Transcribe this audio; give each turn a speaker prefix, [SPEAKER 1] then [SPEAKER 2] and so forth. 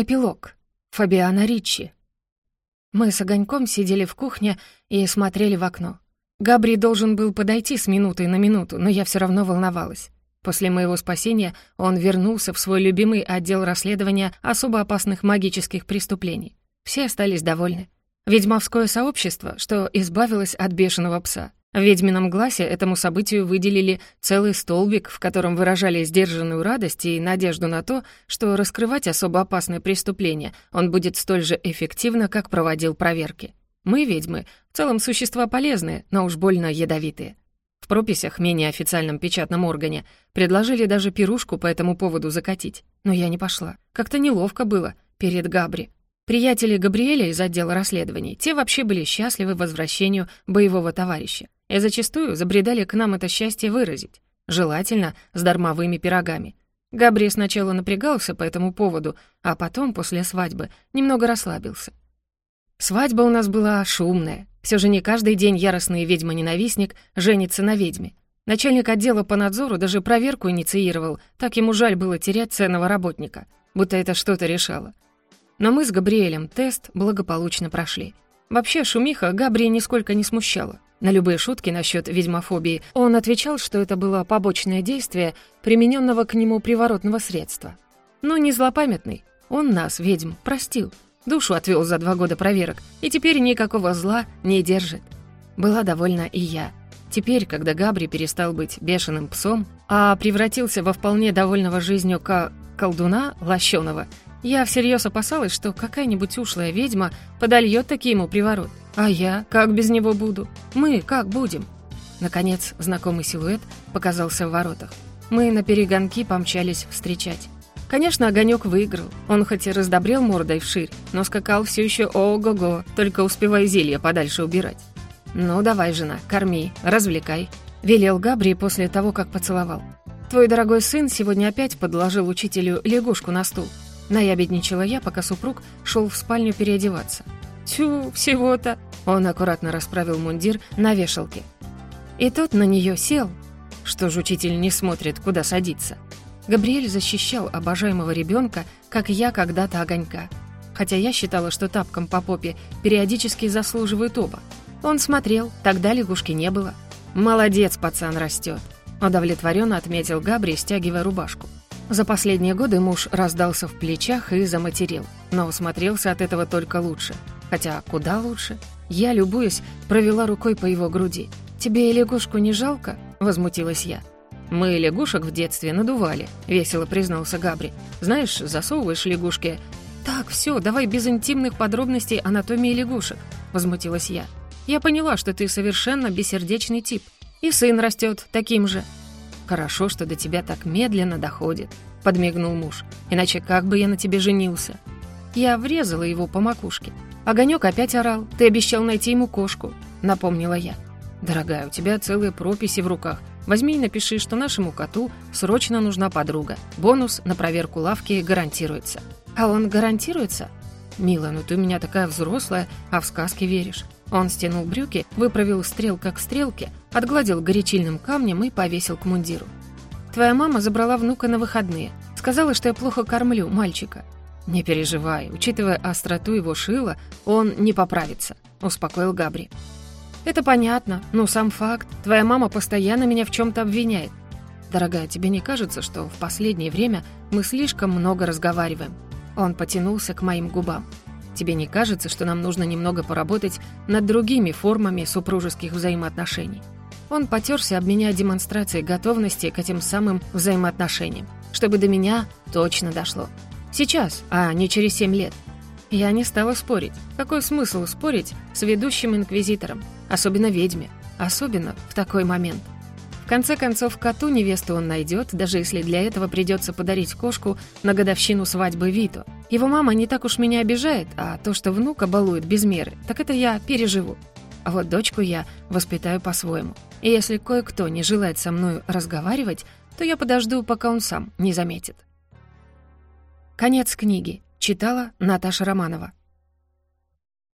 [SPEAKER 1] Эпилог. Фабиана Риччи. Мы с Огоньком сидели в кухне и смотрели в окно. Габри должен был подойти с минуты на минуту, но я все равно волновалась. После моего спасения он вернулся в свой любимый отдел расследования особо опасных магических преступлений. Все остались довольны. Ведьмовское сообщество, что избавилось от бешеного пса. В «Ведьмином глазе» этому событию выделили целый столбик, в котором выражали сдержанную радость и надежду на то, что раскрывать особо опасные преступления он будет столь же эффективно, как проводил проверки. Мы, ведьмы, в целом существа полезные, но уж больно ядовитые. В прописях, менее официальном печатном органе, предложили даже пирушку по этому поводу закатить. Но я не пошла. Как-то неловко было перед Габри. Приятели Габриэля из отдела расследований, те вообще были счастливы возвращению боевого товарища и зачастую забредали к нам это счастье выразить, желательно с дармовыми пирогами. Габри сначала напрягался по этому поводу, а потом, после свадьбы, немного расслабился. Свадьба у нас была шумная. Все же не каждый день яростный ведьма-ненавистник женится на ведьме. Начальник отдела по надзору даже проверку инициировал, так ему жаль было терять ценного работника, будто это что-то решало. Но мы с Габриэлем тест благополучно прошли. Вообще шумиха Габри нисколько не смущала. На любые шутки насчет ведьмофобии он отвечал, что это было побочное действие примененного к нему приворотного средства. Но не злопамятный. Он нас, ведьм, простил. Душу отвел за два года проверок, и теперь никакого зла не держит. Была довольна и я. Теперь, когда Габри перестал быть бешеным псом, а превратился во вполне довольного жизнью ка колдуна лощеного, я всерьез опасалась, что какая-нибудь ушлая ведьма подольет таки ему приворот. А я как без него буду? Мы как будем? Наконец, знакомый силуэт показался в воротах. Мы на перегонки помчались встречать. Конечно, огонек выиграл. Он хоть и раздобрел мордой вширь, но скакал все еще ого-го, только успевая зелье подальше убирать. «Ну, давай, жена, корми, развлекай», — велел Габри после того, как поцеловал. «Твой дорогой сын сегодня опять подложил учителю лягушку на стул». Наябедничала я, пока супруг шел в спальню переодеваться. «Тю, всего-то!» Он аккуратно расправил мундир на вешалке. И тот на нее сел. Что ж учитель не смотрит, куда садиться? Габриэль защищал обожаемого ребенка, как я когда-то огонька. Хотя я считала, что тапком по попе периодически заслуживают оба. Он смотрел, тогда лягушки не было. «Молодец, пацан растет», — удовлетворенно отметил Габри, стягивая рубашку. За последние годы муж раздался в плечах и заматерил, но смотрелся от этого только лучше. Хотя куда лучше? Я, любуясь, провела рукой по его груди. «Тебе и лягушку не жалко?» — возмутилась я. «Мы лягушек в детстве надували», — весело признался Габри. «Знаешь, засовываешь лягушки...» «Так, все, давай без интимных подробностей анатомии лягушек», — возмутилась я. «Я поняла, что ты совершенно бессердечный тип. И сын растет таким же». «Хорошо, что до тебя так медленно доходит», — подмигнул муж. «Иначе как бы я на тебе женился?» Я врезала его по макушке. Огонек опять орал. Ты обещал найти ему кошку», — напомнила я. «Дорогая, у тебя целые прописи в руках. Возьми и напиши, что нашему коту срочно нужна подруга. Бонус на проверку лавки гарантируется». «А он гарантируется?» «Мила, ну ты у меня такая взрослая, а в сказки веришь». Он стянул брюки, выправил стрелка к стрелке, отгладил горячильным камнем и повесил к мундиру. «Твоя мама забрала внука на выходные. Сказала, что я плохо кормлю мальчика. «Не переживай, учитывая остроту его шила, он не поправится», — успокоил Габри. «Это понятно, но сам факт. Твоя мама постоянно меня в чем то обвиняет. Дорогая, тебе не кажется, что в последнее время мы слишком много разговариваем?» Он потянулся к моим губам. «Тебе не кажется, что нам нужно немного поработать над другими формами супружеских взаимоотношений?» Он потерся об меня демонстрацией готовности к этим самым взаимоотношениям, чтобы до меня точно дошло. Сейчас, а не через семь лет. Я не стала спорить. Какой смысл спорить с ведущим инквизитором? Особенно ведьме. Особенно в такой момент. В конце концов, коту невесту он найдет, даже если для этого придется подарить кошку на годовщину свадьбы Вито. Его мама не так уж меня обижает, а то, что внука балует без меры, так это я переживу. А вот дочку я воспитаю по-своему. И если кое-кто не желает со мной разговаривать, то я подожду, пока он сам не заметит. Конец книги. Читала Наташа Романова.